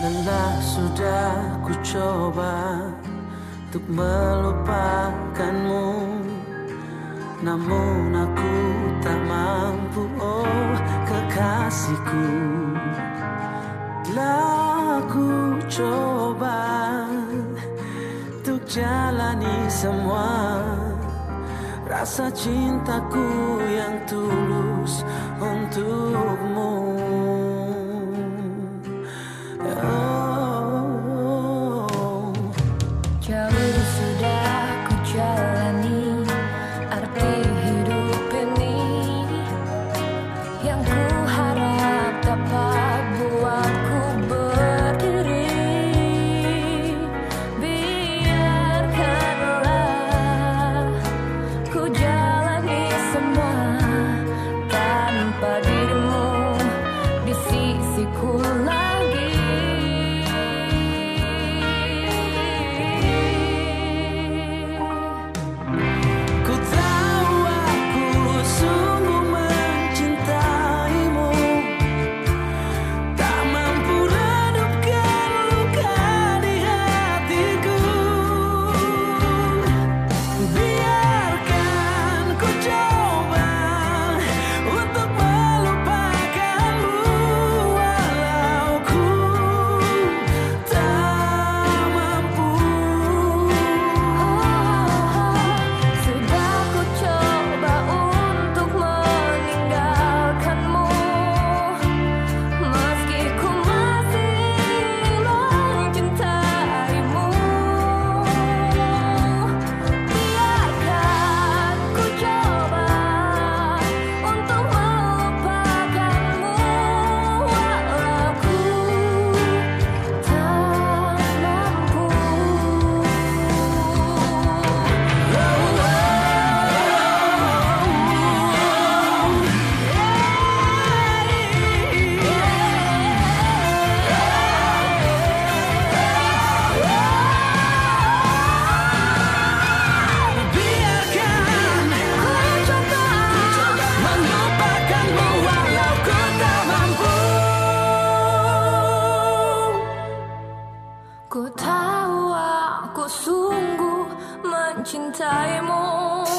Lelah sudah ku coba Untuk melupakanmu. Namun aku tak mampu Oh kekasihku. Telah ku coba Untuk jalani semua Rasa cintaku yang tulus untukmu Aku sungguh mencintaimu.